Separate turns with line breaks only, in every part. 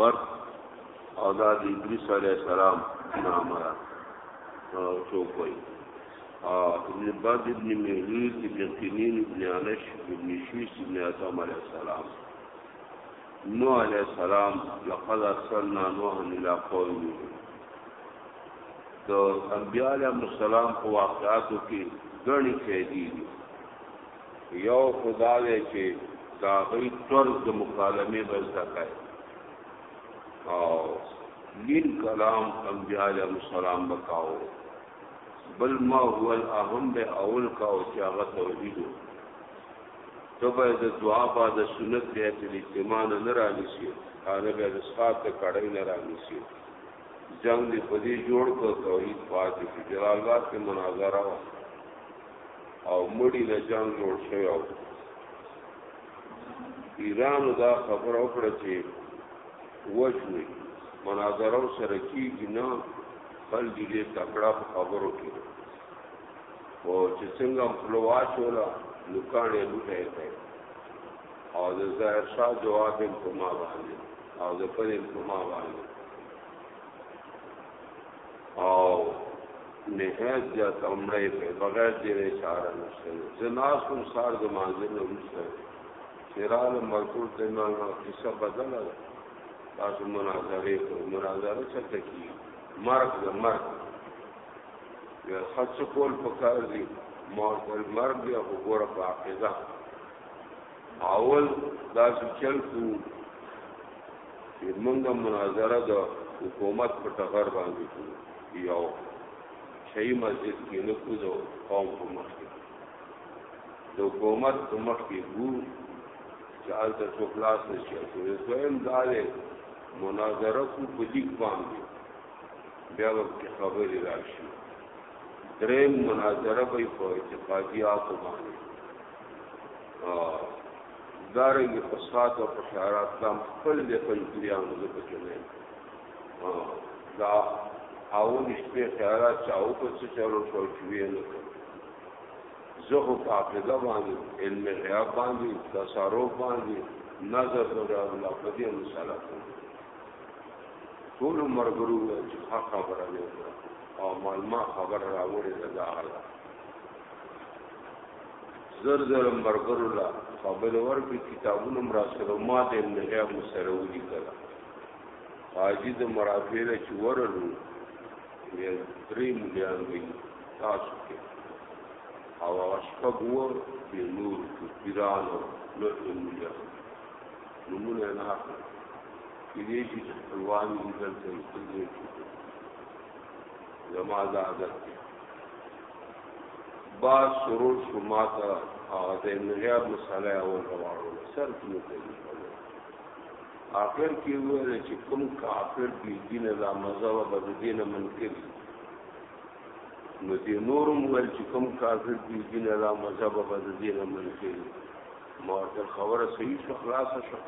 پر او دا د ادریس علی السلام نامه را چوکوي او ابن باد ابن مهلوز ابن قنین ابن انش ابن شیش ابن عطام علی السلام نو علی السلام لقد ارسلنا نوحا الى قومه د انبیاء علیهم السلام په واقعاتو کې ګڼې فائدې دي یو خو دا دی چې د هغوی طرز د مکالمې به زده کړئ او لین کلام انبیاء علیهم السلام به کاوه بل ما هو الاهم به اول کاوه چې هغه توحید و ته به د دعا با د سنت دی چې د اجتماع نه را نشي هغه به د سخات ته کړی نه را نشي جنگ دی په دې جوړ کو توحید پاتې جلال آباد کې مناظره وه او مړی د جنگ جوړ شوی او ایران دا خبر او کړ چې وښوي مناظره سره کیږي نه خل دې تکړه خبرو کې او چې څنګه خپلوا شولا لوکانې لوټه کوي او د ظاهر شاه جواب په ما باندې او د پرې په ما باندې او نهایت زیات عمره په بغیر دې اشاره نشته جناس هم سار د مانځل نه وشته چیرال مرکور ته ما قصه بدله تاسو مناظره کو مناظره څه تکي مرګ د مرګ یا خاص کول پکار دي مور تر مرګ بیا وګوره په عقیده اول دا چې چل کو چې موږ مناظره د حکومت په ټغر باندې کو یو شي مسجد کې نه کو دو قوم په مخ کې د حکومت په مخ کې ګو چې آلته څو خلاص نشي کوي دویم دا دی مناظره کو په لیک باندې بیا وخت خبرې راشي دریم مناظره به په اعتقادیاتو باندې دارنګ فساد او فشارات دا خپل د پنځیان د پچنه دا او نشته خیالات چې او په څه چلو شو چې ویل زه خو په عقیده باندې علم غیاب باندې تصرف باندې نظر د الله په دې مسله ټول مرګرو چې حق خبره نه او مالما خبر راوړي دا حاله زر زر مرګر الله قابل ورکړي کتابونه مراسلو ما د نه مسره ودی کړه حاجی د مرافیل چې ورلو یې درې مليان وي تاسو کې او شپږو د نور پیرانو نو مليان نمونه نه اخلي کې دې چې روان دي دلته زما دا عادت دی با سرور شما ته هغه د ابن غیاب مساله اول راوړو سر کې متلی آخر کې ویل چې کوم کافر دی دین لا مذهب بد دین منکر نو دې نورم ول چې کوم کافر دی دین لا مذهب بد دین منکر ماته خبره صحیح شو خلاص شو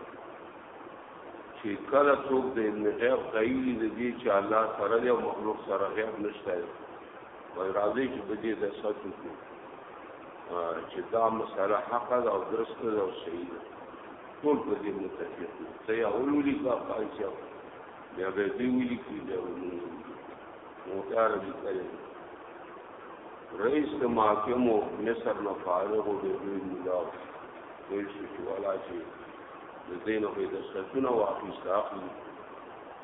چې کله څوک د ابن غیاب قیل دې چې الله سره دی او مخلوق سره غیاب نشته وای راځي چې په دې د ساتو کو چې دا مسله حق ده او درست ده او صحیح ده ټول په دې متفق دي ته یا ولولي کا پایچا بیا به دې ولي کی بیا ولولي نو کار دې کوي رئیس محاکمو مصر نه فارغ او دې ملاو ویل شو چې ولا چې د دین او د سرتونه واقعي ساقي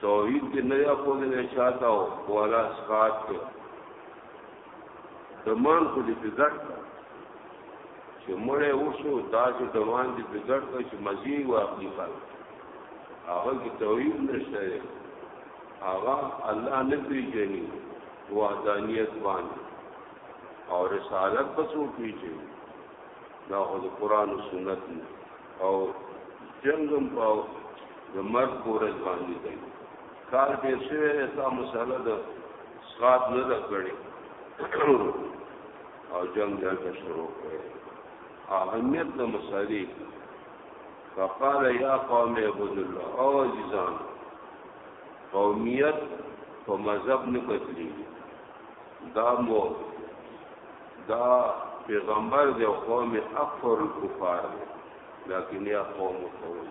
توحید کې نه یا خو دې شاته او والا سکات کې دمان خو دې بګړ چې مړې وشو دا چې دمان دې بګړ ته چې مزي واقعي کړ هغه کې توحید نشته هغه الله نه پیژني وحدانیت باندې او رسالت په څو پیژني دا خو د قران او سنت نه او جنګ هم په د مرګ پورز باندې دی کار دې شوی دی تا مسله د سقاط نه ده کړې او جنګ دلته شروع کړی اهمیت د مسالې فقال یا قوم عبد الله او عزیزان قومیت په مذهب نه کتلی دا مو دا پیغمبر دی او قوم اکثر الکفار دی لكن يا قوم قوم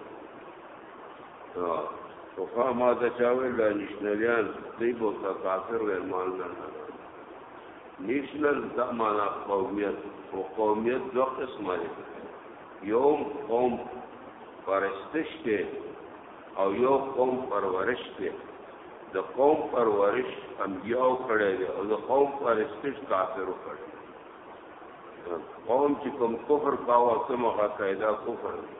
وفا ما دا چاوی دا نشنلیان دی بوتا کافر و ایمان لنا نشنل دا مانا قومیت و قومیت دو قسم دی یوم قوم پرستش دی او یو قوم پرورش دی د قوم پرورش انبیاو کړی دی او د قوم پرستش کافرو کړی قوم چې کوم کفر کاوه کوم هغه قاعده کفر دی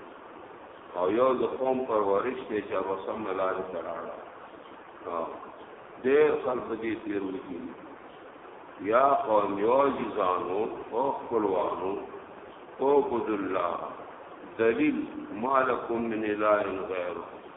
او یو د قوم پرورش دی چې هغه سم لارې ته راړه ډېر خلک دې تیرو دي یا قوم یو ځانو او خپلوانو او عبد الله دلیل مالکم من اله غیر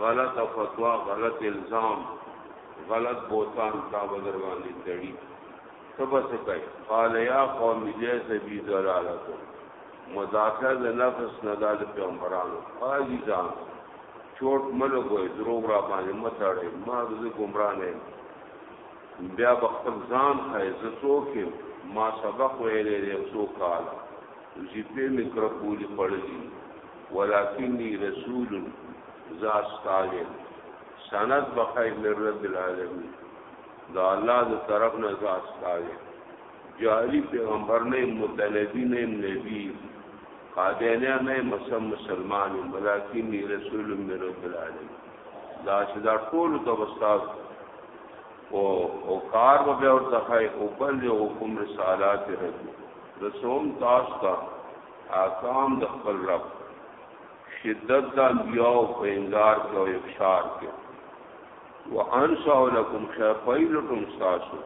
غلطه فتوا غلط الزام غلط بوتان تا بدر باندې تړي تبه څه کوي قال یا قوم لیس بی ضلالت مدافع د نفس نه د پیغمبرانو قاضي ځان چوټ ملو کوي دروغ را باندې متړي ما د ګمرا نه بیا بخپل ځان خای زسو کې ما سبق ویلې له څو کال زی په میکروپولي پړلې ولکنی رسول ذا استاجل سند بخیر من رب العالمین دا الله د طرف نه ذا استاجل جاری پیغمبر نه متنبی نه نبی قادیانه نه مسلم مسلمان ولکنی رسول من رب العالمین دا چې دا ټول د استاد او او کار به ورته او بل حکم رسالات رسول تاسو ته احکام د خپل رب شدت د انبیاء په انذار کې او افشار کې وانشاء لكم خفیلتم تاسو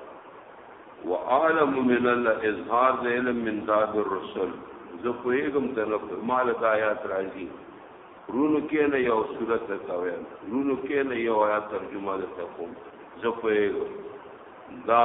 وعالم من الله اظهار د علم من ذات الرسل زه کویګم د رب مال د آیات راځي رونو کې نه یو صورت ته وایم رونو کې نه یو آیات ترجمه ده کوم زه کویګم دا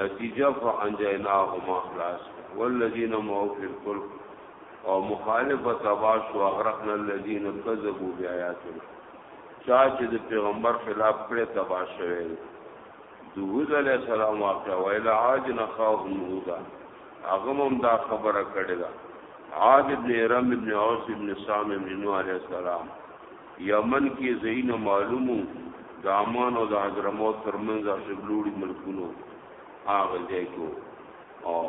نتیجه فانجیناهم اخلاص والذین معه فی الفلک او مخالف تباش او اغرقنا الذین کذبوا بیااتنا چا چې د پیغمبر خلاف کړه تباش شوی دهود علی السلام واقع ویل عاج نخاهم هودا هغه هم دا خبره کړې ده عاد ابن رم ابن اوس ابن سام ابن نوح علی السلام یمن کې ځایونه معلوم وو، د عمان او د حضرموت تر منځ هسې لوړي ملکونه هغه ځای کې وو او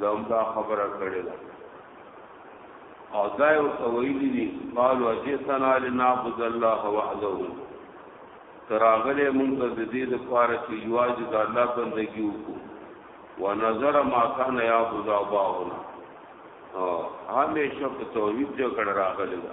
ده هم دا خبره کړې ده او دا یې ورته ویلي دي قالو اجئتنا لنعبد الله وحده ته راغلی مونږ ته د دې لپاره چې یوازې د الله بندګي وکړو ونظر ما کان یعبد آباؤنا همیشه په توحید جګړه راغلی ده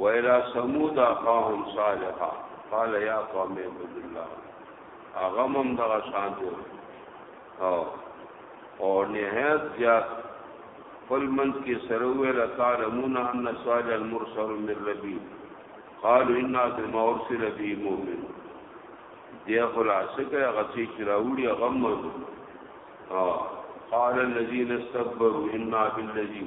ویلا سمود اخاهم صالحا قال یا قوم عبد الله اغمم دغه شان دی او او نهایت زیات خپل منځ کې سره ویل تعلمون ان صالح المرسل من ربي قالوا انا بما ارسل به مؤمن دی خلاصه کې هغه چې راوړي هغه مو قال الذين استكبروا انا بالذي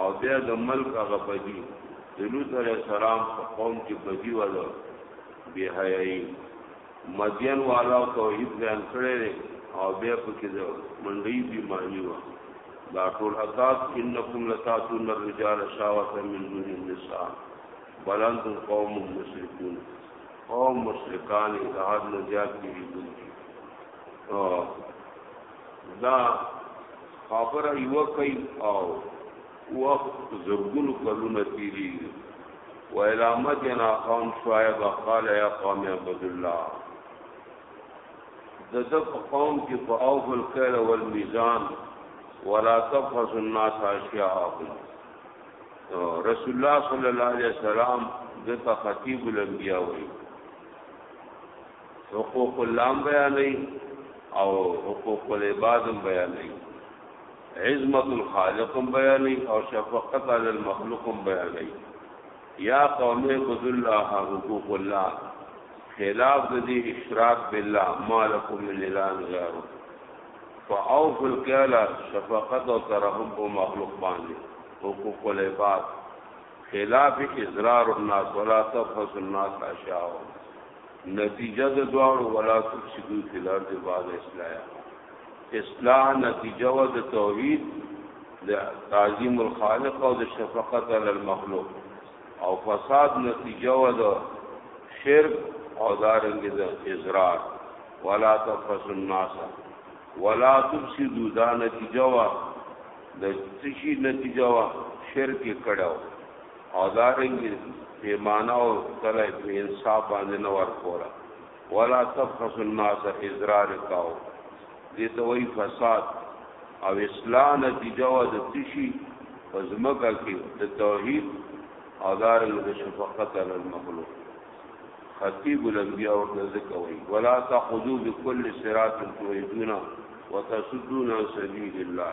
او بیا د ملک هغه بدی د لوط علیه السلام په قوم کې بدی وله بی حیاي مدین والا توحید بیان کړی او بیا پکې د منډي بیمانی و دا ټول اساس انکم لتاتون الرجال شاوه من دون النساء بلند قوم مشرکون قوم مشرکان اظهار نه زیات کیږي او دا خبره یو کوي او وخت زرګونو کلونه تیری و علامت ینا قوم شعیب قال یا قوم عبد الله د د قوم کې په او بل کړه ول میزان ولا تفحص الناس اشیاءهم رسول الله صلی الله علیه وسلم د خطیب الانبیاء وی حقوق الله بیانې او حقوق العباد بیانې عظمت الخالق بیانې او شفقت علی المخلوق بیانې یا قوم عبد الله حقوق الله خلاف د دې اشراق بالله مالکم من اله غیر فاوف الکالا شفقت او ترحم په مخلوق باندې حقوق العباد خلاف اضرار الناس ولا تفحص الناس اشیاءهم نتیجه د دواړو ولا تفسدو فی الارض بعد اصلاح اصلاح نتیجه و د توحید د تعظیم الخالق او د شفقت علی المخلوق او فساد نتیجه و د شرک او دارنګ د اضرار ولا تفسد الناس ولا تفسدو دا نتیجه و د تشی نتیجه و شرک کړه او دارنګي پیمانه او کله په انصاف باندې نه ورکولا ولا تبخس الناس اضرار کاو دې ته وای فساد او اصلاح نتیجه و د تشي پزمکه کې د توحید او دارنګ د شفقت علی المخلوق خطیب الانبیاء ورته ذکر وای ولا تخذو بكل صراط توحیدنا وتصدون سبیل الله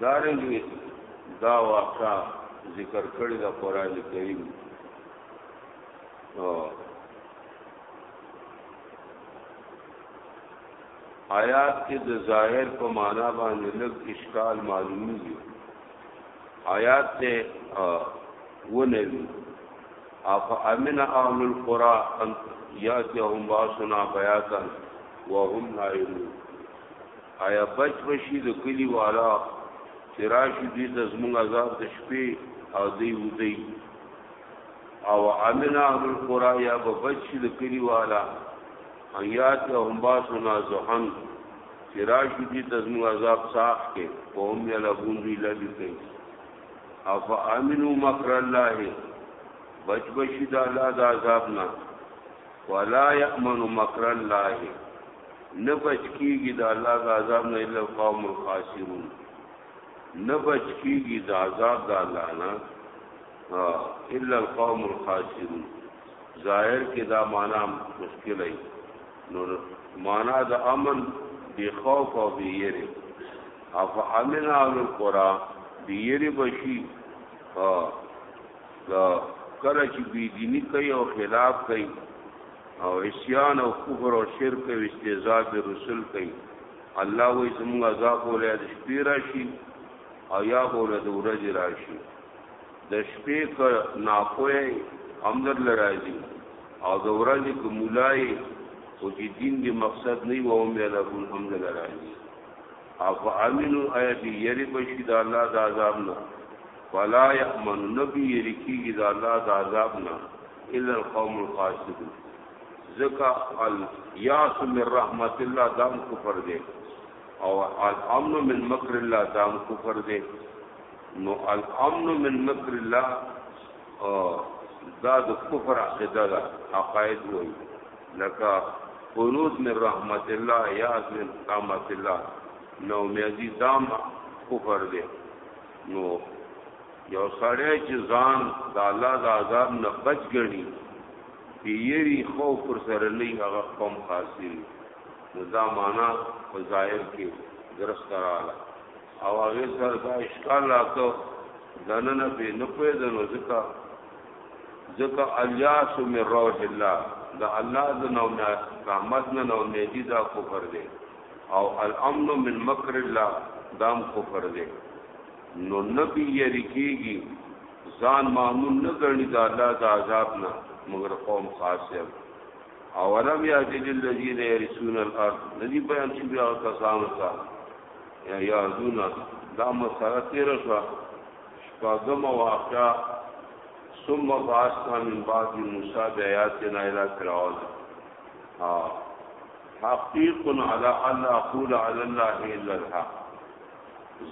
دارنګه دا واقعا ذکر کړی دا قران کریم او آیات کې د ظاهر په معنا باندې لږ اشکال معلومیږي آیات ته ونوي اف امن اهل القرى ان یاتهم باسنا بیاتن وهم نائمون آیا بچ بشي د کلی والا چې راشي دوی ته زموږ عذاب د شپې او دی ودی او امن اهل القرى یا به بچ شي د کلی والا ایات هم باسنا زحن چې راشي دوی ته زموږ عذاب صاف کې په هم یا لګون دوی لګي کوي او فامنوا مکر الله بچ بشي د الله د عذاب نه ولا يأمن مکر الله نه بچ کیږي د الله د عذاب نه الا القوم الخاسرون نه بچ کیږي د عذاب د الله نه الا القوم الخاسرون ظاهر کې دا معنا مشکل ای نو معنا د امن بی خوف او بی یری اف امن اهل القرى بی یری بشي ها دا کله چې بی دینی کوي او خلاف کوي او عصيان او کفر او شرک او استهزاء به رسول کوي الله وې زموږ عذاب ولې د شپې راشي او یا ولې د ورځې راشي د شپې ک ناپوهه امدر لراځي او د ورځې ک مولای او چې دین دی مقصد نه و هم له رب الحمد لراځي او امنو اي بي يري بشي د الله د عذاب نه ولا يأمن نبي يري کیږي د الله د عذاب نه الا القوم القاسدون ذکا الیاس من رحمت الله دام کفر دے او الامن من مکر الله دام کفر دے نو الامن من مکر الله دا د کفر عقیده ده عقاید وایي لکه قنوت من رحمت الله یاس من رحمت الله نو میازی دام کفر دے نو یو سړی چې ځان د الله د عذاب نه بچ ګڼي یری خوف پر سره نه هغه قوم حاصل نو دا معنا په ظاهر کې درست رااله او هغه سره دا اشکال راته دننه به نه پېدنو ځکه ځکه الیاس من روح الله دا الله د نو نه رحمت نه نو نه دي دا کفر دی او الامن من مکر الله دام کفر دی نو نبی یری کیږي ځان معمول نه ګڼي د الله د عذاب نه مگر قوم خاصه اولم یادی للذین یرسون الارض ندی بیان شو بیا کسانو ته یا یادون دا مسره تیر شو شپاګم واقعا ثم بعثنا من بعد موسی بیاتنا الى فرعون ها حقیق علی ان اقول علی الله الا الحق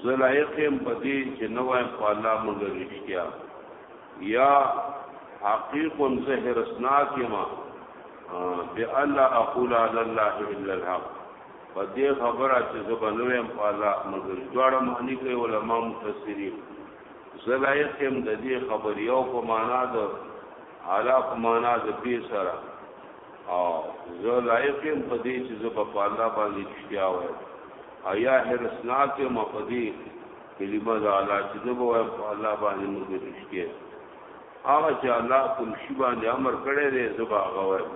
زه لایق یم په دې چې نه وایم په الله مونږ رښتیا یا حقیقا زه هرسناک یم بیا الله اقول علی الله الا الحق په دې خبره چې زه به نه وایم په الله مونږ دواړه معنی کوي علما مفسرین زه لایق یم د دې خبر یو په معنا د اعلی په معنا د پی سره او زه لایق یم په دې چې زه په الله باندې رښتیا وایم ايا حرصناک يم په دې کلمه د الله چې زه به وایم په الله باندې نو دې رښتیا هغه چې الله کوم شی باندې امر کړی دی زه به هغه وایم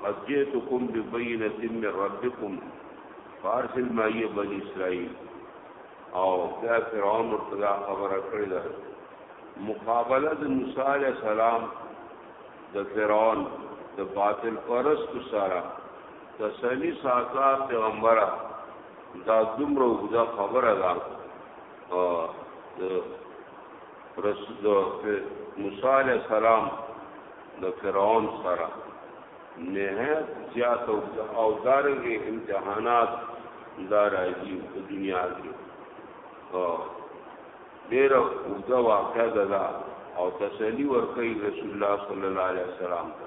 قد جئتكم ببينة من ربكم فارسل مایه بنی اسرائیل او دا فرعون ورته خبره کړې ده مقابله د موسی علی السلام د فرعون د باطل پرست سره تسلی ساته پیغمبره دا دومره وګدا خبره ده رسول موسی علی السلام د فرعون سره نه زیات او دارنګي امتحانات دا راځي په دنیا کې ډېر وګدا واقع ده او تسلی ورکړي رسول الله صلی الله علیه وسلم ته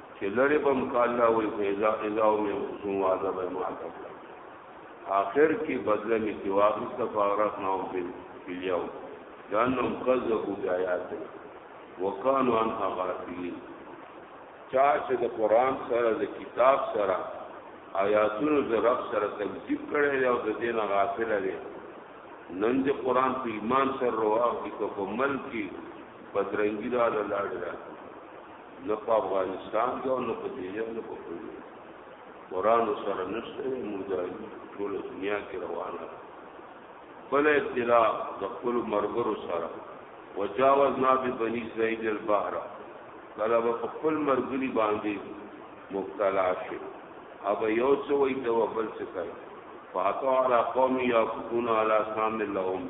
چې لړې به مکال دا وي فیضا قضا او مې خصوم وعده به ما تکړه آخر کې بدله می کې واغست فارغ نو بل بلیاو لانهم کذبوا بیاات وکانو ان غافلین چا چې د قران سره د کتاب سره آیاتونو د رب سره تکذیب کړي او د دین غافل دي نن د قران په ایمان سره رواق دي کومل کې بدرنګی را لاړ راځي نه په افغانستان کې او نه په دې ځای نه په کوم قرآن سره نشته مجاهد ټول دنیا کې روانه بل ابتلا د خپل مرګرو سره وجاوزنا ببني اسرائيل البحر کله په خپل مرګري باندې مبتلا شي اب یو څه وای ته بل څه کوي فاتو علی قوم یاکون علی سام لهم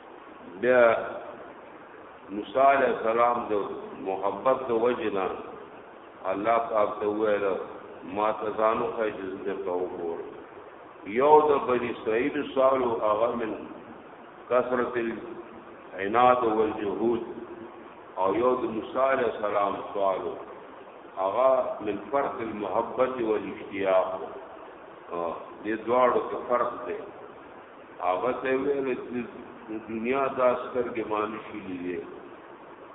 بیا موسی علیہ السلام د محبت د وجنا الله پاک ته ویل ما تزانو خی جزد ته وګور یو د بنی اسرائیل سالو هغه من کثرت العناد والجهود او یو د موسی علیہ السلام سالو هغه من فرق المحبت والاشتیاق دې دواړو کې فرق دی هغه ته ویل چې د دنیا دا سترګې معنی شي لیدې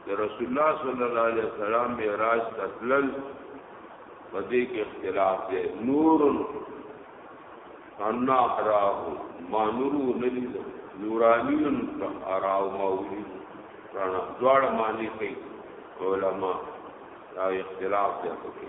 د رسول الله صلی الله علیه وسلم معراج تسلل په دې کې اختلاف دی نور انا اراه ما نور ندی نورانی اراه ما وی رانا دوړ معنی کوي علما دا اختلاف دی په کې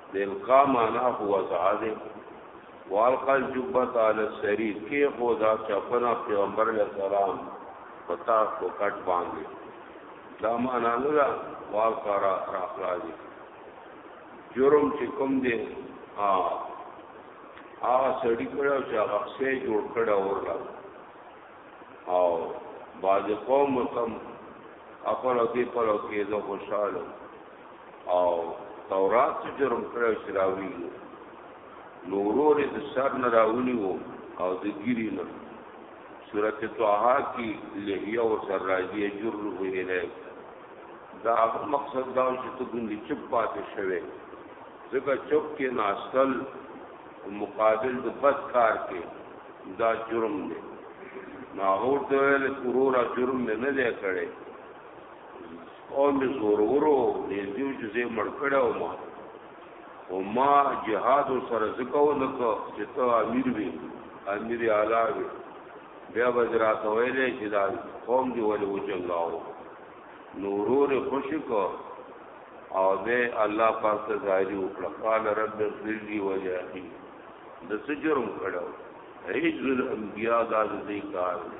د القا معنا هو وضع ده والقا الجبت على السرير کې خو دا چپنا پیغمبر علیہ السلام پتا کو کټ باندې دا معنا نه دا والقا را اخراج جرم چې کوم دی ها هغه سړی کړو چې هغه څه جوړ کړو ورلا او باز قوم تم خپل دې پر کې زه خوشاله او تورات چې جرم کړو چې راوړي نو ورور د سر نه راونی وو او د ګيري نه سورت طه کی لهیه او سر راځي جره اله دا مقصد دا چې ته ګوندې چپ پاتې شوه ځکه چپ کې ناستل مقابل د بد کار کې دا جرم دی ناغور ته ویل کورورا جرم نه نه دی کړی او می زورورو دې دیو چې زه مړ کړه او ما او ما جهاد سره زکو نکو چې ته امیر وي امیر اعلی وي بیا وزرا ته ویلې چې دا قوم دی ولې وجنګاو نورور خوشی کو او دې الله پاک ته ظاهري وکړه قال رب اغفر لي وجاهي د سجرم کړه هیڅ الانبیاء دا دې کار دی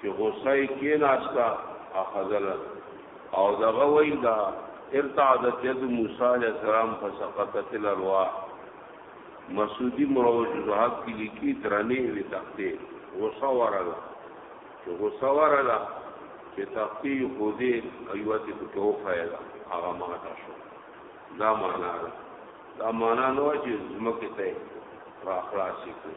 چې غوسه یې کېناسته اخذله او دغه وایي دا ارتعدت ید موسی علیه السلام فسقطت الارواح مسعودی مروج زهاب کی لیکي درنې وی تختې غوسه ورغله چې غوسه ورغله چې تختې خو دې ایوته په توفه ده هغه ماته شو دا معنا ده دا معنا نو چې زمکه ته را خلاصې کړي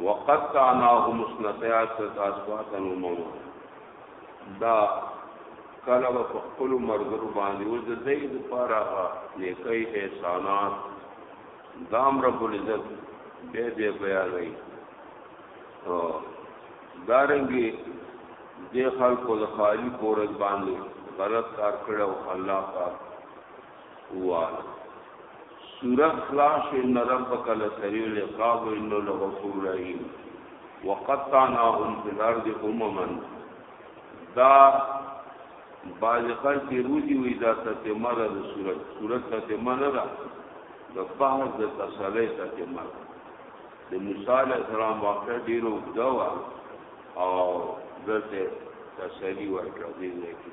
وقطعناهم اثنتي عشرة اسباطا ومما دا کله به په خپل مرګرو باندې او د دې لپاره نیکي احسانات دام رب العزت به به بیانوي او دارنګي د خلکو د خالی پورز باندې غلط کار کړو الله پاک وواله سوره خلاص ان ربک لسریع العقاب انه لغفور رحیم وقطعناهم فی الارض امما دا باز خلک روزي وي دا تتمه ده د صورت صورت تتمه نه ده د بحر د تسلی تتمه ده د موسی علیه السلام واقع ډیر اوږده وه او دلته تسلی ورکړه دې ځای کې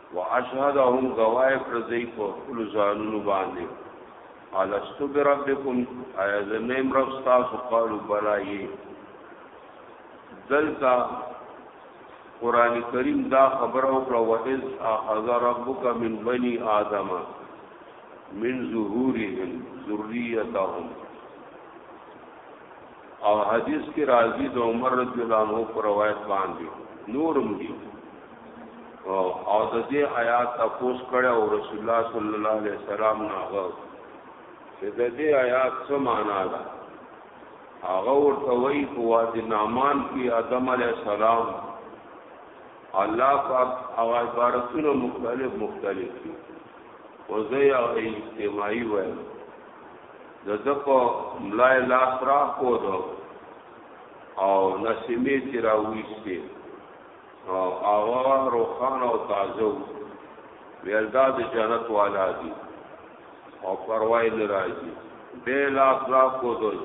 واشهدهم گواهی پر دی په خپل ځانونو باندې الستو بربکم آیا زمیم رب تاسو قالو بلای دلتا قران کریم دا خبر او کړه وئذ اخذ ربک من بنی آدم من ظهورهم ذریتهم او حدیث کې راځي د عمر رضی الله عنه پر روایت باندې نورم دي او د دې آیات تاسو کړه او رسول الله صلی الله علیه وسلم ناغه چې د دې آیات څه معنا ده هغه ورته وایي په وادي نامان کې آدم علیه السلام الله پاک او عبارتونه مختلف مختلف دي او زه یې اجتماعي وایم د ده په ملا یې لاس راښود او نسیمې ترې راویستې او هغه روښانه او تازه و ویل دا د جنت والا دي او پروايي نه راځي بې لاس را کوزل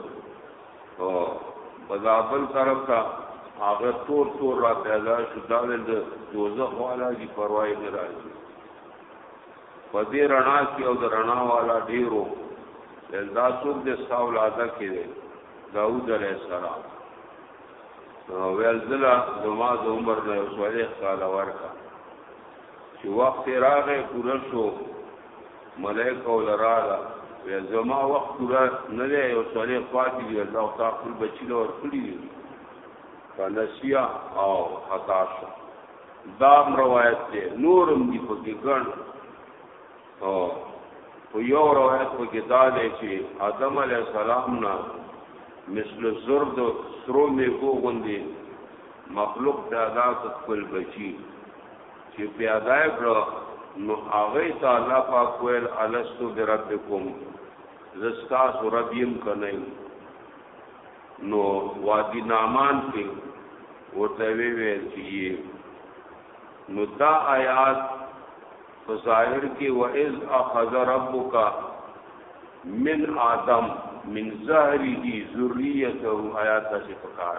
او بلابل طرف ته هغه تور تور را پیدا شو دا د دوزخ والا دي پروايي نه راځي په دې رڼا کې او د رڼا والا ډیرو دا څوک د ساولاده کې دی داوود علیه السلام نو ویل زلا زما د عمر نه وسوله قال ورکا چې وخت راغې پوره شو ملائکه ولراله وی زما وخت پوره نه دی یو سړی پاتې دی الله تعالی خپل بچی له ور کړی دی فنسیا او خطا شو دام روایت دی نورم دی په کې ګڼ او په یو روایت په کې دا دی چې آدم علی السلام نه مثل زرد سرو می کو غوندي مخلوق پیدا خپل بچي چې پیدا کړو نو هغه تعالی پاک ویل الستو بربکم زستا سوربیم کنه نو وادي نامان کې ورته ویل چې نو دا آیات په ظاهر کې واذ اخذ ربک من آدم من ظهره ذریته آیات څخه پکار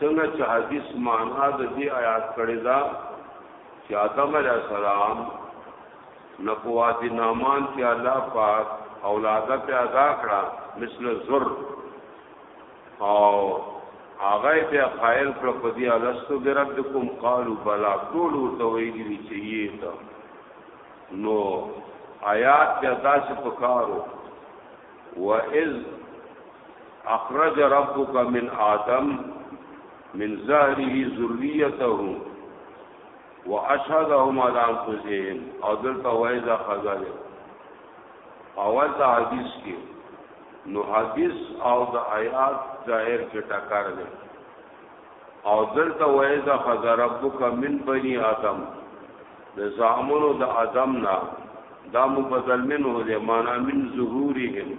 څنګه چې حدیث معنا د دې آیات کړي دا چې آدم علیه السلام نه په وادي نعمان کې الله پاک اولاده پیدا کړه مثل زر او هغه بیا قائل پر پدی الستو بربکم قالوا بلا ټول ورته ویلي چې یې تا نو آیات بیا تاسو پکارو واذ اخرج ربک من آدم من ظهره ذریته واشهدهم على انفسهم او دلته وایي دا خزر اول ته حدیث کې نو حدیث او د آیات ظاهر کې ټکر دی او دلته وایي دا خزر ربک من بني آدم د زامنو د آدم نه دا مبدل منه دی معنا من ظهورهم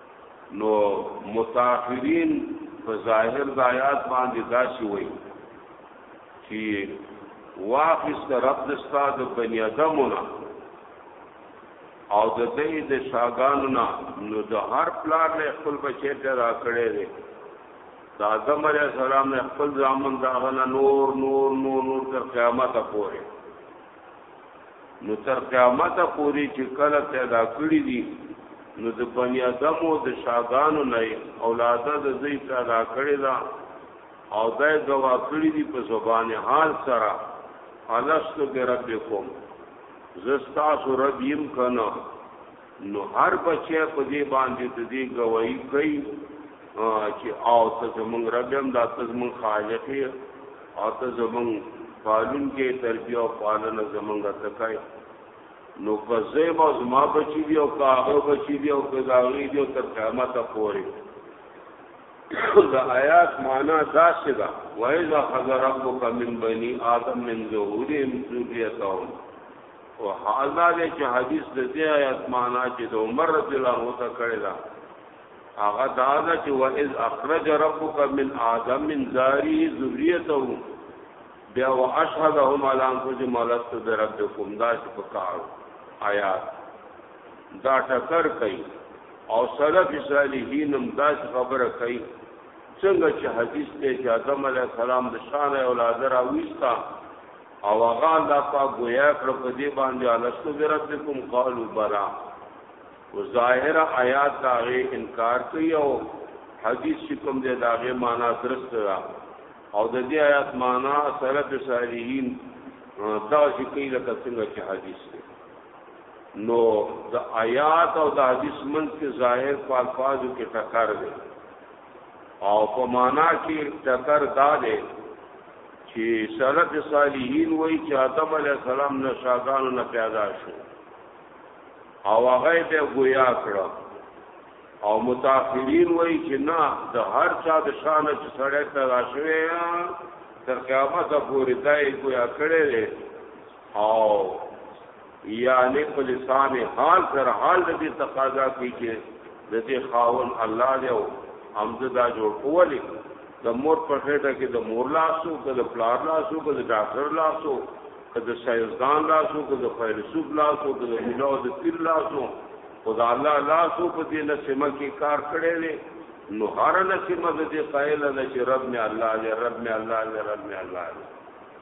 نو متاخرین په ظاهر د آیات باندې داسې وایي چې واخست رب د استاد بنی ادمونه او د دې د شاګانو نه نو د هر پلار له خپل بچی ته را کړې دي د آدم علیه السلام نه خپل ځامن داغه نور نور نور نور تر قیامت پورې نو تر قیامت پورې چې کله پیدا کړی دي نو د بنی آدم او د شاګانو نه اولاده د زی پیدا کړی دا او دا غوا کړی دي په زبان حال سره الست بربکم زستا سو رب یم کنه نو هر بچی په دې باندې د دې ګواهی کوي چې او ته زمونږ رب هم دا ته زمونږ خالق یې او ته زمونږ پالون کې تربیه او پالنه زمونږ ته کوي نو که زه به زما بچی دی او که هغه بچی دی او که هغه دی تر قیامت پورې دا آیات معنا دا څه ده وایذا حضر ربک من بنی آدم من ظهورهم ذریتهم او حال دا دی چې حدیث د دې آیات معنا چې د عمر رضی الله عنه ته کړی دا هغه دا ده چې واذ اخرج ربک من آدم من ذاری ذریته بیا واشهدهم علی انفسهم ولست بربکم دا چې پکار آیات دا ټکر کوي او سلف صالحین هم دا خبره کوي څنګه چې حدیث ته چې آدم علی السلام د شان اولاد راويستا او هغه الله پاک گویا کړ په دې باندې الستو بربکم قالوا بلا او ظاهر آیات داغه انکار کوي او حدیث چې کوم دی داغه معنا درست ده او د دې آیات معنا سلف صالحین دا چې کوي لکه څنګه چې حدیث دی نو د آیات او د حدیث منځ کې ظاهر په الفاظو کې ټکر دی او په معنا کې ټکر دا دی چې سلف صالحین وایي چې آدم علی السلام نه شاګانو نه پیدا شو او هغه به گویا کړو او متأخرین وایي چې نه د هر چا د شان چې سړی پیدا شوی تر قیامت پورې دای گویا کړی او یعنی په لسان حال سر حال د دې تقاضا کوي چې د دې خاون الله دی او حمزه دا جوړ کولی د مور په خټه کې د مور لاسو که د پلار لاسو که د ډاکټر لاسو که د سایزدان لاسو که د فیلسوف لاسو که د ملا او د پیر لاسو خدا الله لاسو په دې نسمه کې کار کړی دی نو هر نسمه د دې قائل نه چې رب می الله دی رب می الله دی رب می الله دی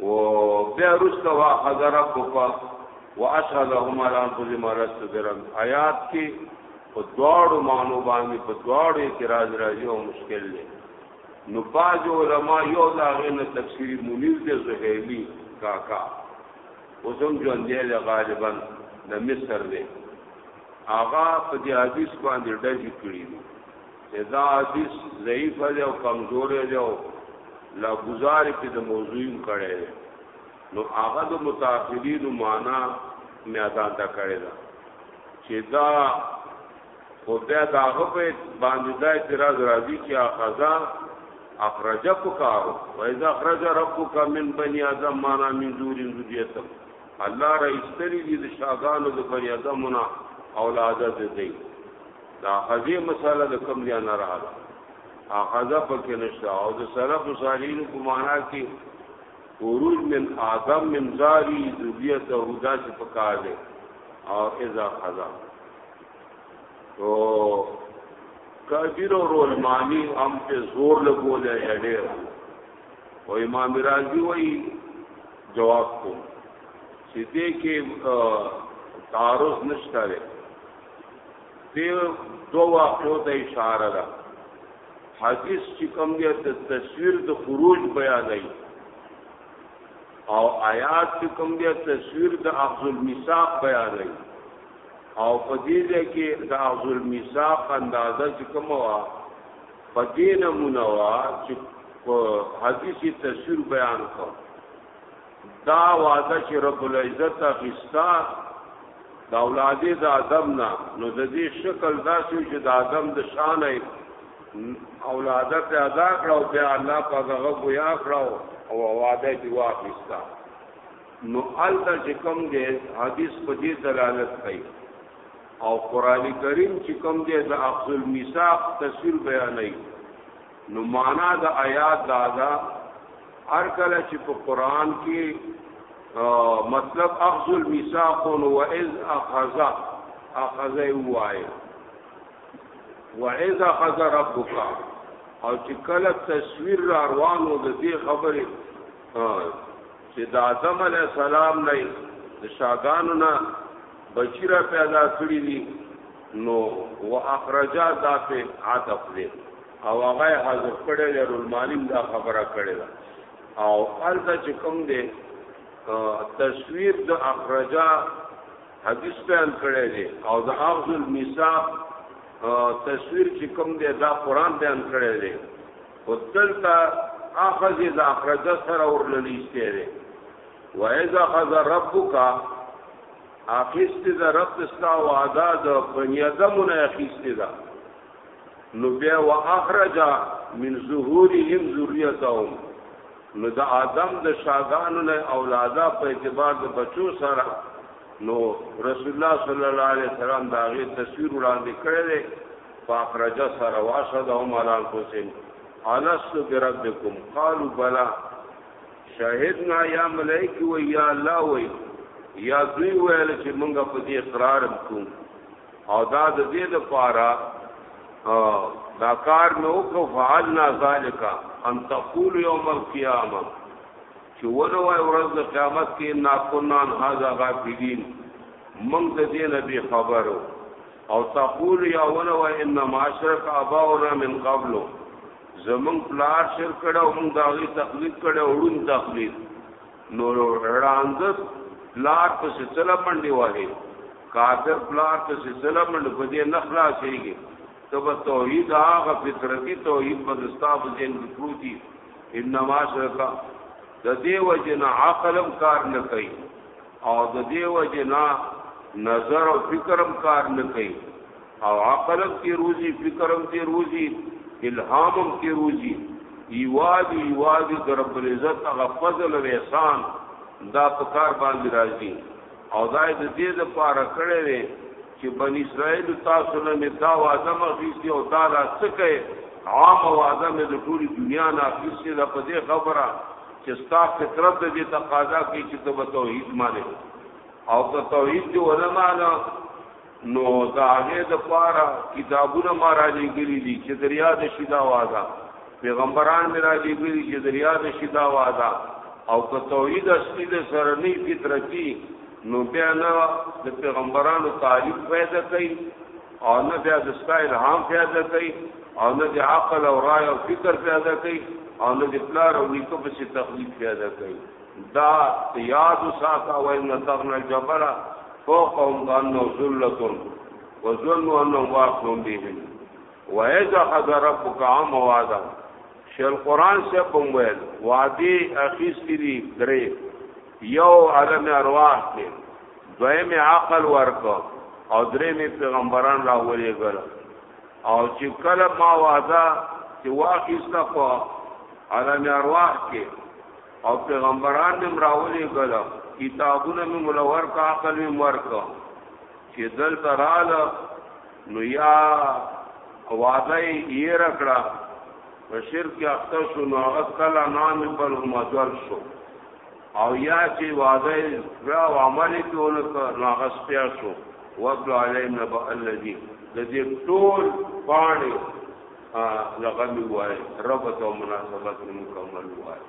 او بیا رسته واخذ ربک واشهدهم على انفسهم ولست برب آیات کې په دواړو معنو باندې په دواړو اعتراض راځي او مشکل دی نو باج علماء یو دا غنه تفسیر منیر دی زهیلی کاکا اوسم ژوند دی غالبا د مصر دی آغا په دې حدیث باندې ډېر کړی دی دا حدیث ضعیف دی او کمزور دی او لا گزار کې د موضوعیم کړي دی نو هغه د متأخرین معنا میادان ته کړي دا چې دا خدای دا هغه په باندې دا اعتراض راځي چې اخذا اخرج پکارو و اذا اخرج ربک من بنی آدم معنا من ذور ذریته الله را استری دي د شاګانو د بنی آدمونه اولاد دې دا خزی مساله د کوم ځای نه راغله اخذا پکې نشته او د سلف صالحین په معنا کې خروج من آدم من زاری ذریته هدا چې پکار دی او اذا خذا تو کبیر او رولمانی هم په زور لګول یا ډیر او امام رازی وای جواب کو چې دې کې تعارض نشته دې دوه واقعو ته اشاره ده حدیث چې کوم دی د تصویر د خروج بیانوي او آیات چې کوم دی تصویر د اخذ المیثاق بیانوي او په دې ځای کې د اخذ المیثاق اندازه چې کوم وا په دې نمونه وا چې حدیث تصویر بیان کوي دا وعده چې رب العزت اخیستا د اولاد د ادم نه نو د دې شکل داسې چې د ادم د شان اولاد ته ادا کړو بیا الله په هغه بیا کړو او وعده دی واخیستا نو الته چې کوم دی حدیث په دې دلالت کوي او قران کریم چې کوم دی د اخذ المیثاق تصویر بیانوي نو معنا د آیات دا ده هر کله چې په قران کې مطلب اخذ الميثاق و اذ اخذ اخذ وای و اذ اخذ ربک او چې کله تصویر را روانو د دې خبرې چې د آدم علی السلام نه د شاګانو نه بچی را پیدا کړی دي نو واخرجا دا په عطف دی او هغه حذف کړي د رولمالیم دا خبره کړي ده او البته چې کوم دی تصویر د اخرجا حدیث بیان کړي دي او د اخذ المیثاق تصویر چې کوم دی دا قران بیان کړي دي او دلته اخذ د اخرجا سره ورللیسته دي وایذا خذ ربک اخیستی ده رب ستا وعده د بنی ادم نه اخیستی ده نو بیا واخرج من ظهورهم ذریتهم نو د آدم د شاګانو نه اولاده په اعتبار د بچو سره نو رسول الله صلی الله علیه وسلم دا غي تصویر وړاندې کړی دی فاخرج سره واشهدهم علی انفسهم الست بربکم قالوا بلا شاهدنا یا ملائکه و یا الله و یا دوی ویل چې مونږه په دې اقرار کوو او دا د دې د پاره دا کار مې وکړو فعلنا ذالک ان تقول یوم القیامه چې ونه وای ورځ د قیامت کې نا کنان هاذا غافلین مونږ د دې نبی خبرو او تقول یا ونه وای ان معاشرک اباؤنا من قبلو زمون پلار شر کړه او موږ داغي تقلید کړه او ړون تقلید نو ړاند پلار په سلسله باندې وایي کافر پلار په سلسله باندې په دې نخلا شيږي ته په توحید هغه فطرتي توحید په دستاب جن پروتي انما شرکا د دې وجنه عقلم کار نه کوي او د دې وجنه نظر او فکرم کار نه کوي او عقل هم تیر وزي فکر هم تیر وزي الهام هم تیر وزي یوازې یوازې د رب العزت هغه فضل او احسان دا په کار باندې راځي او دا د دې لپاره کړی دی چې بن اسرائیل تاسو نه می دا وعده مخېستي او دا را څکه عام وعده مې د ټولي دنیا نه اخیستي دا په دې خبره چې ستا فطرت دې تقاضا کوي چې ته توحید مانې او که توحید دې ونه مانه نو دا هغه د پاره کتابونه ما را لګري دي چې دریا د شیدا وازا پیغمبران مې را لګري چې دریا د شیدا وازا او که توحید اصلي د سرنی فطرتي نو بیا نه د پیغمبرانو تعریف پیدا کوي او نه بیا د سټایل هام پیدا کوي او نه د عقل او رائے او فکر پیدا کوي او نه د پلار او نیکو په تقلید پیدا کوي دا یاد ساته او ان تغنا الجبل فوقهم ظنوا ذلة وظنوا انهم واقعون بهم واذا خذ ربك عم وعدا شل قران سے بمویل وادی اخیستی دی درې یو عالم ارواح دی دویم عقل ورک او درې می پیغمبران را ولې ګل او چې کله ما وعده چې واخیسته په عالم ارواح کې او پیغمبران مې مراولې ګل کتابونه مې ملور کا عقل مې مرک چې دل تراله نو یا وعده یې رکړه په شرک اخته شو نو هغه کله نام پر مزل شو او یا چې وعده را او عمل کېونه نو هغه سپیا شو وقل علینا بالذی د دې ټول پانی ها لغم وای ربط او مناسبت مکمل وای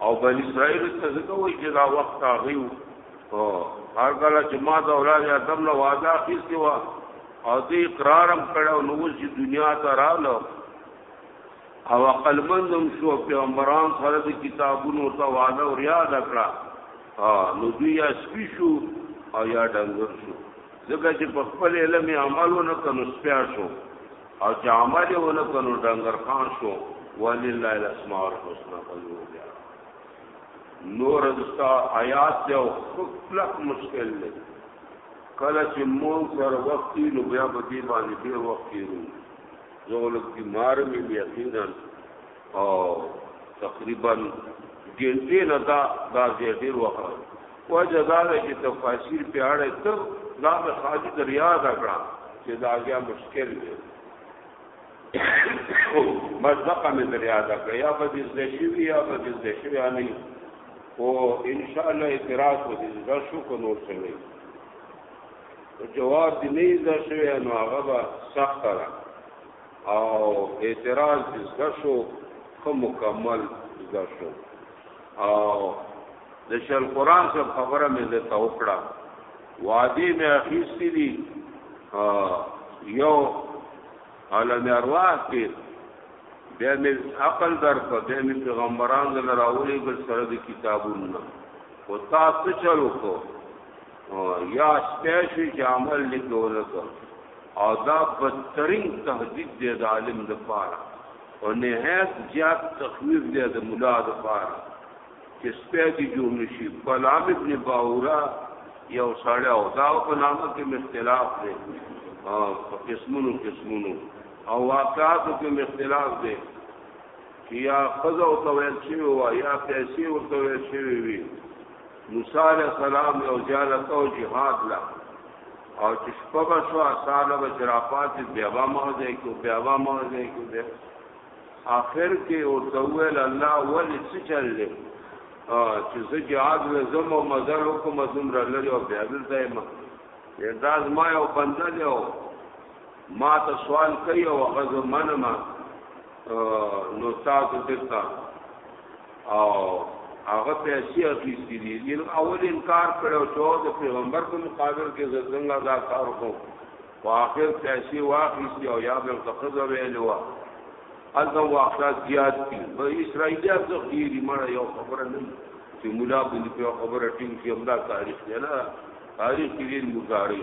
او بنی اسرائیل ته ځکه وای چې دا وخت هغه او هر کله چې ما د اولاد آدم له وعده اخیستي وا او دې اقرار هم کړو نو چې دنیا ته رااله او عقل مندم شو پیغمبران سره د کتابونو ته وعده او یاد کړه نو دوی یا سپی شو او یا ډنګر شو ځکه چې په خپل علم عملونه کنو سپیا شو او چې عمل یې ونه کړو ډنګر خان شو ولله الاسماء الحسنى فدعوه بها نور دستا آیات دی او خپلک مشکل دی کله چې مون سر وخت نو بیا به دی باندې ډیر وخت کیږي زه ولک بیمار مې بیا کیږم او تقریبا ګنټې نه دا دا ډیر وخت وجه دا ده چې تفاسیر په اړه ته دا به خالی در یاد کړه چې دا بیا مشکل دی مزقه مې در یاد کړه یا به دې زده شي یا به دې زده شي یا نه او ان شاء الله اعتراض به دې زده شو کو نور څه نه جواب دې نه زده شوی نو هغه به سخت راځي او اعتراض دې زده شو ښه مکمل زده شو او د شل قرآن سره خبره مې ده ته وکړه وادي مې اخیستې دي یو عالم ارواح کې بیا مې عقل در په بیا مې پیغمبران دل راولې ګل سره د کتابونو او تاسو چلو کو یا سپی شي چې عمل دې ونه کړ او دا بدترین تهدید دی د عالم د پاره او نهایت زیات تخویف دی د مولا د پاره چې سپی دې جوړ نشي بلام ابن باورا یو سړی او دا په نامه کې مختلاف دی او په قسمونو قسمونو او واقعاتو کې مختلاف دی چې یا خزه او تویل شوی و یا پیسې او تویل شوی وي موسی علیه السلام یو زیاله کو جهاد لا او چې شپه به شو ساله به چې راپاتې بیا به مغه ځای کې بیا به مغه ځای کې بیا آخر کې ورته وویل الله ولې څه چل دی چې زه جهاد له زم او مزل وکم زمره لري او بیا دلته یم دا زما یو بنده دی او ما ته سوال کوي او هغه زه منم نو تاسو دلته او هغه پیسې اخیستې دي دین اول انکار کړو چې د پیغمبر په مقابل کې زړنګا دا کار کو او اخر پیسې واخیستې او یا بل تخزه ویلو اته واخلا زیات دي په اسرایلی ارزښت ډیری مړ یو خبره نه چې مولا باندې په خبره ټینګ کې همدا تاریخ دی نه تاریخ کې ډیر مزارې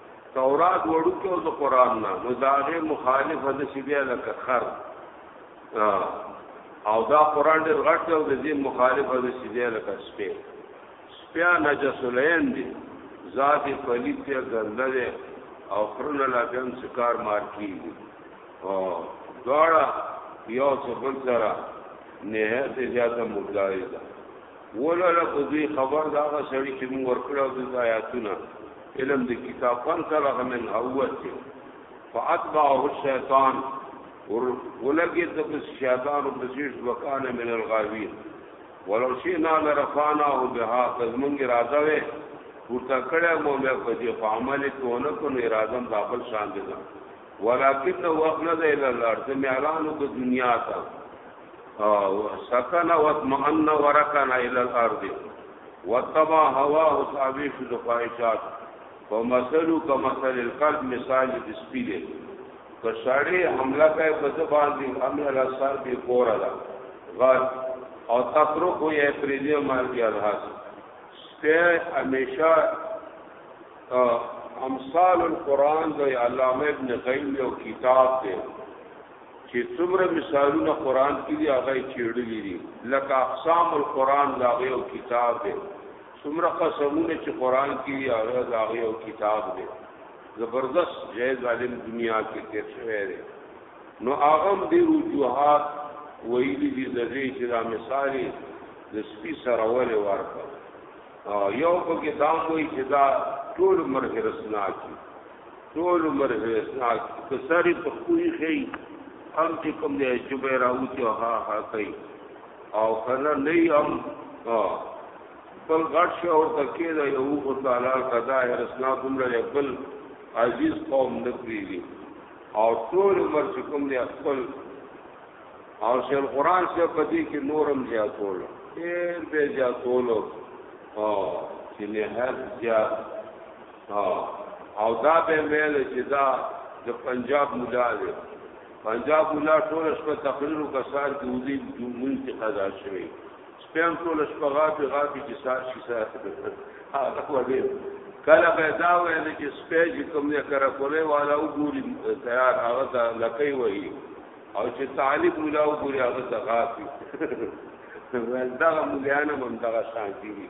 تورات وړوکی او د قران نه نو دا غي مخالف د سی بیا لکه خر او دا قران ډېر غټ او د دې مخالف د سی بیا لکه سپه سپیا نجس لین دي ذات پلیت ته ګنده ده او خرن لا بهم سکار مار کیږي او دواړه یو څه بل سره نه ته زیاته مرداري ده ولله په دوی خبر دا غا سړی چې موږ ورکړو د آیاتونه علم د کتاب پر سره غمن هوت چې فاتبعه الشیطان ولګي د شیطان او د شیش وکانه من الغاوین ولو شینا لرفانا او بها تزمنګ اراده وې پورته کړه مو مې په دې عمل ته نه کو نه اراده د خپل شان دي ولکن وقنا ذل الارض مې اعلان د دنیا ته او سکن او اطمئن ورکن الى الارض وتبع هواه تابع شو د خواهشات او مثلو کمثل القلب مثال د سپی دی که شړې حمله کوي په ځ باندې حمله لا سر به کور ده غر او تفرق یې پریدي مال کې الحاص سپه همیشه امثال القرآن د علامه ابن قیم یو کتاب دی چې څومره مثالونه قران کې دي هغه چیړلې دي لکه اقسام القرآن دا یو کتاب دی څومره قسمونه چې قران کې دي هغه دا یو کتاب دی زبردست جې ظالم دنیا کې تیر شوی دی نو هغه دې وجوهات ویلي دي د دې چې دا مثالي د سپي سره ولې ورکړ یو پکې دا وایي چې دا ټول مرګ رسنا کی ټول عمر هي ساز د ساري په کوی خي هم چې کوم دی چې به راوتی ها ها کوي او کنه نه هم بل غټ شي او تکي دا یو کو تعالی قضا هر اسنا کوم له خپل عزیز قوم نه پیږي او ټول عمر چې کوم دی خپل او شیخ قران سے پدی کې نورم زیاتول ډېر به زیاتول او چې نه هر زیات ها او دا به ویل چې دا د پنجاب مولا دی پنجاب مولا ټول شپه تقریر وکړ چې ودی جمهور کې قضا شوی سپم ټول شپه غاپی غاپی چې سار شي سار هغه ولې کله به دا ویل چې سپېج کوم نه کرا کولې والا وګوري تیار هغه ته لکې وایي او چې طالب مولا وګوري هغه ته غاپی ول دا مولا نه مونږه شانتي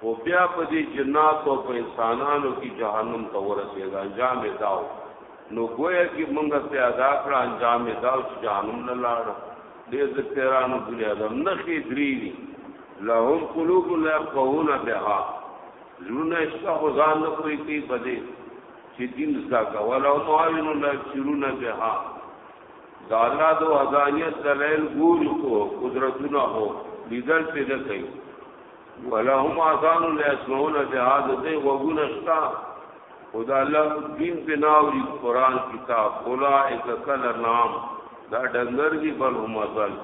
خو بیا په دې جنات او په انسانانو کې جهنم ته ورسېد انجام یې داو نو ګویا کې مونږ ته ادا کړ انجام یې داو چې جهنم نه لاړ دې ذکرانو بنی آدم نه خې درې دي لهم قلوب لا يفقهون بها زړونه اشته ځان نه کوي کې بده چې دین زدا کا ولا معاون لا يشرون بها دا الله دو حدانیت دلائل ګور کو قدرتونه هو لیدل پیدا کوي ولهم آسان لاسمعون بهاد دې وګونه شتا خدا الله دین په ناوړي قران کتاب اولائک کل نام دا ډنګر دي بل هم ازل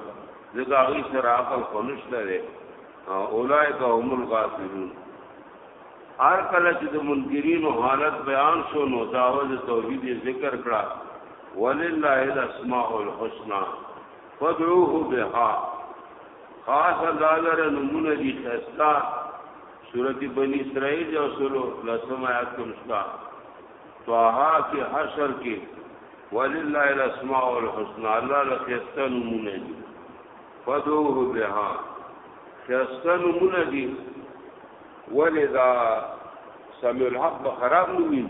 ځکه هغه سره عقل خنش لري اولائک هم الغافلون هر کله چې د منکرین حالت بیان شو نو داوود توحید ذکر کړه ولله الاسماء الحسنا فدعوه بها خاص الله لره نمونه دي خستا سورت بنی اسرائیل یو سلو لسم آیات کم شتا طه کی حشر کی ولله الاسماء الحسنى الله لخستا نمونه دي فدوه بها خستا نمونه دي ولذا سمع الحق خراب نمونه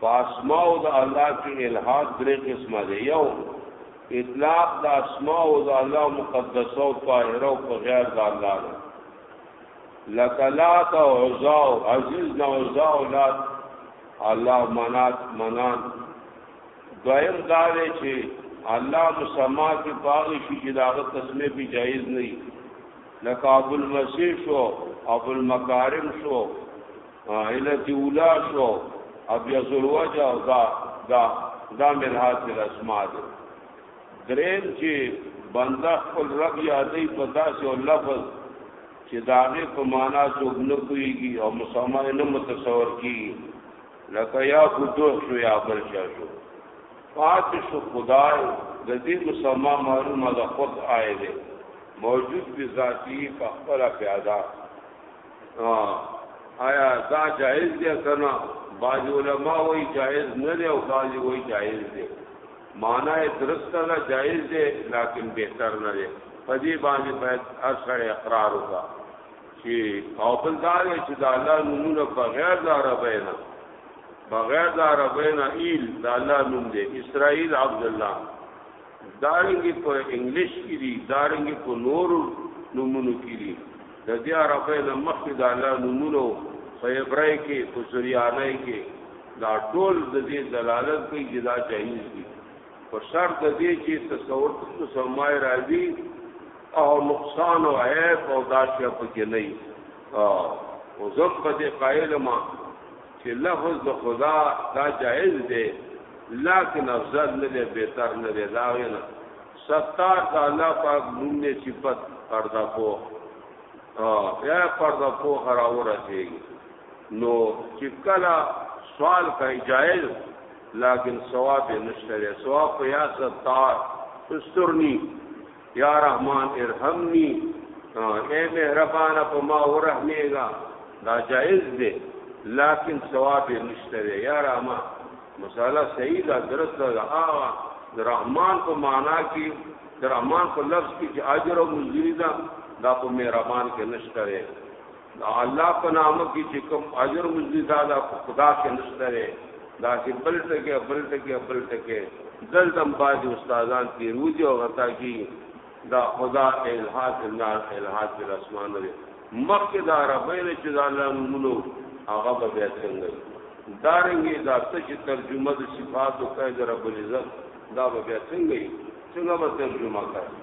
په اسماء او د الله کې الہات درې قسمه دي یو اطلاق د اسماء او د الله مقدسه او طاهره او په غیر د الله نه لکلات او عزا او عزیز نه عزا او لات الله منات منان دویم دا دی چې الله مسما کې پاغي شي چې داغه تسمه به جایز نه لکه ابو المسیح شو ابو المکارم شو هله چې ولاړ شو ابیض الوجه او دا دا دا مرحات الاسماء دی دریم چې بنده خپل رب یادې په داسې او لفظ چې داغه په معنا څوک نه کويږي او مسما نه متصور کیږي لکه یا خدو شو یا بل شو پات شو خدای د دې مسما معلومه ده خود آئے ده موجود به ذاتی په خپل پیدا آیا دا جائز دی کنه بعض علما وایي جائز نه دی او بعض وایي جائز دی معنا یې درسته ده جائز دی لکن بهتر نه دی په دې باندې باید هر سړی اقرار وکړي چې او بل دا دی چې د الله نومونه بغیر د عربی نه بغیر د عربی نه ایل د الله نوم دی اسرائیل عبد الله دارنګه په انګلیش کې دي دارنګه په نورو نمونو کې دي د دې عربی نه مخکې د الله نمونو په عبرای کې په سریانای کې دا ټول د دې دلالت کوي چې دا جایز دي په شرط د دې چې تصور ته سمای راځي او نقصان او عیب او داشیا پکې نه وي او زم په دې قائل ما چې لفظ د خدا دا جائز دی لیکن افضل نه دی بهتر نه دی دا وینا ستار د الله پاک نوم نه صفت پردا کو ها یا پردا کو خراو رسیږي نو چې کله سوال کوي جائز لیکن ثواب نشته ثواب یا ستار استرنی یا رحمان ارحمنی اے مهربان په ما ورحمېګا دا جائز دی لیکن ثواب نشته دی یا رحمان مساله صحیح دا درست دا آغا دا رحمان په معنا کې دا رحمان په لفظ کې چې اجر او مزید دا په مهربان کې نشته دی د الله په نامه کې چې کوم اجر مزدي دا د خدا کې نشته لري دا چې بل ټکه بل ټکه بل ټکه دلته باندې استادان تیروځي او غتا کی دا خدا الہات النار الہات الاسمان لري مخکې دا ربین چې دا الله نومونو هغه به بیا څنګه دارنګي دا تش ترجمه د صفات او قید رب العزت دا به بیا څنګه څنګه به ترجمه کوي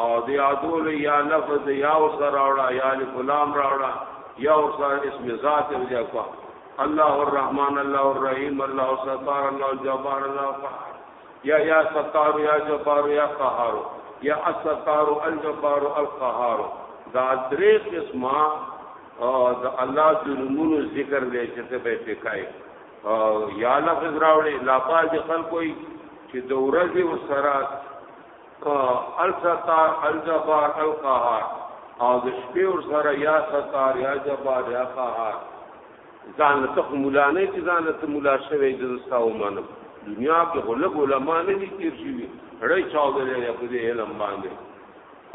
او د یادول یا لفظ یا او سره راوړه یا الف لام راوړه یا او سره اسم ذات ورجا کو الله الرحمن الله الرحیم الله ستار الله جبار الله قهار یا یا ستار یا جبار یا قهار یا الستار الجبار القهار دا درې قسمه د الله د نومونو ذکر دی چې ته به پکای او یا لفظ راوړي لا پاج خلکوي چې د ورځې وسره الستار الجبار القهار او د شپې ور سره یا ستار یا جبار یا قهار ځان له تخ مولا نه چې ځان له مولا شوی د استاو مانم دنیا کې غلب علماء نه دي تیر شي رې چاودلې یا په دې علم باندې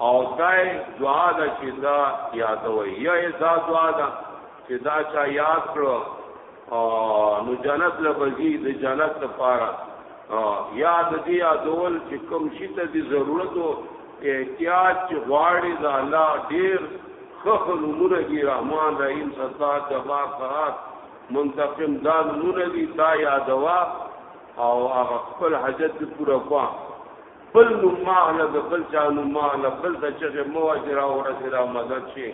او دای دعا د چې دا یادوي یا دا دعا ده چې دا چا یاد کړو نو جنت لبزی د جنت لپاره یاد دی یادول چې کوم شي ته د ضرورت او احتیاج چې غواړي دا الله ډیر خفل نمونه دی رحمان رحیم ستار جبار قرار منتقم دا نمونه دی تا یادوا او هغه خپل حاجت پورا کوا بل نو معنی د بل چا نو معنی بل د چغه مواجر او رسول مدد شي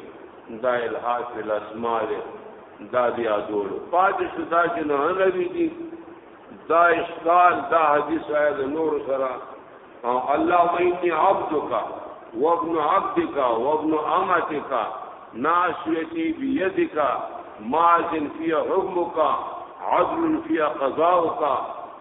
دا الحاد فی الاسماء دا دی ادول پاتې شو دا چې نه لوي دي دا اشکال دا حدیث آیا د نور سره او الله ویني عبدک وابن عبدک وابن امتک ناشیتی بیدک مازن فی حکمک عدل فی قضاؤک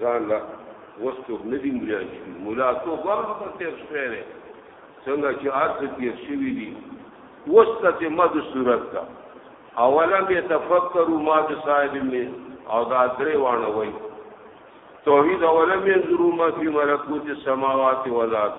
ځان لا اوس څوک نه دي مریان شوي ملا څوک ورته تېر شوی دی څنګه چې هر څه تېر شوي دي اوس ته ما د صورت کا اولا به تفکروا ما د صاحب می او دا درې وانه وای توحید اولا به ضرور ما فی ملکوت السماوات والارض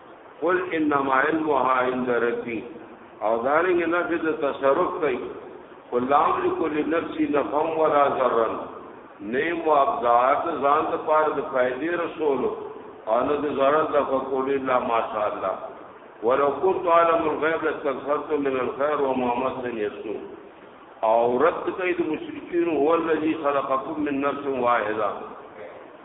قل انما علمها عند ربي او دارنګ نه د تصرف کوي کله امر کول نفسي نفهم ولا ضرر نه مو ابدار د ځان د پار د فائدې رسول او نه د ضرر د فقول الا ماشاء الله ولو كنت عالم الغيب لاستكثرت من الخير وما مسني السوء او رد کوي د مشرکین هو الذي خلقكم من نفس واحده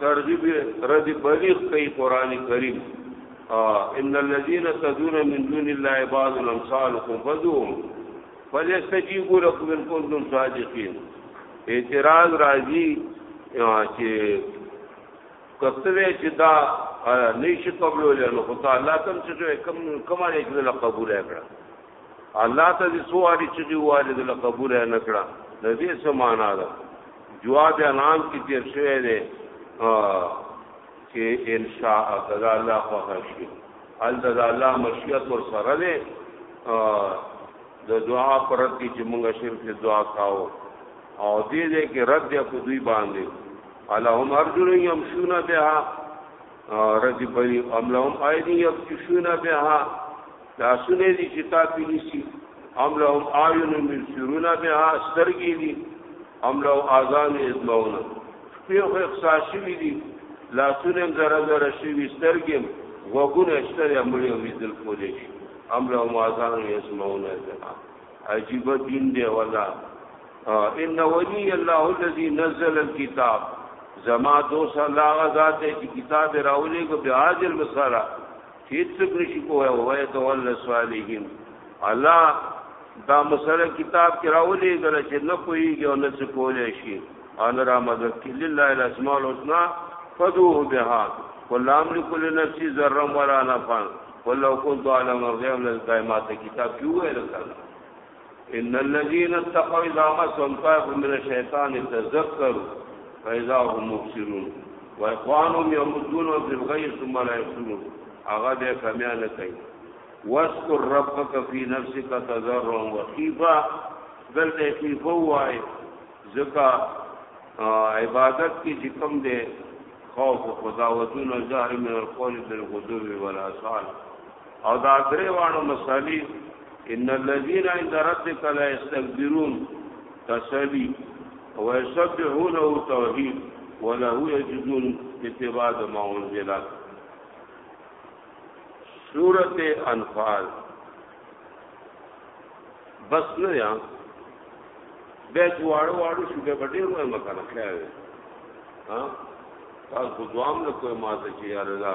ترغیب رد بلیغ کوي قران کریم ان الذين تدعون من دون الله عباد امثالكم فذوهم فليستجيبوا لكم ان كنتم صادقين اعتراض راځي چې کتوې چې دا نشي قبول له خو تعالی تم چې کم کما نه کړل قبول کړه الله ته دې سواري چې دی والد له قبول نه کړه د دې سمانا ده جواب انعام کې تیر شوی دی چې ان شاء الله الله خو شي ال د الله مشیت ور سره دی د دعا پر کې چې موږ شرک دعا کاو او دې دې کې رد یا کو دوی باندې اللهم ارجو یمشون بها رضی بری املهم ایدی یبشون بها لاسونه دي چې تا پیلیسی ام لهم آیون یبصرون بها سترګې دي ام له اذان یسمعون په خو اخصاشي دي لاسونه زره زره شي سترګې وګونه اشتره مړي او دل کولې شي ام له اذان یسمعون بها عجیب دین دی ولا ان ولی الله الذي نزل الكتاب زما دوست الله غزاد چې کتاب راولې کو بیا حاضر مسره هیڅوک نشي کوه وای ته ول صالحین الله دا مسله کتاب کې راولې غل چې نه کویږي او نه څه کولای شي ان را مدد کې لله الاسماء الحسنا فدوه بها قل املك لنفسي ذرا ولا نفعا ولو كنت اعلم الغيب لكان ما کتاب کې ویل کړه ان الذين اتقوا اذا مسهم طائف من الشيطان تذكروا فاذا هم مبصرون واخوانهم يمدون في الغي ثم لا يبصرون هغه دې کمیانه کوي واذكر ربك في نفسك تضرعا وخيفا بل دې في فوای زکا عبادت کی حکم دې خوف خداوتون جهر من القول بالغدو والآصال او دا درې وانه مسالې ان الذين عند ربك لا يستكبرون تسلی او يسبحونه توحید وله يجدون اتباع ما انزل سورۃ انفال بس نه یا به جوړو واړو شو به ډیر وای مکنه خیر ها تاسو دوام له کوه ما ته چې یاره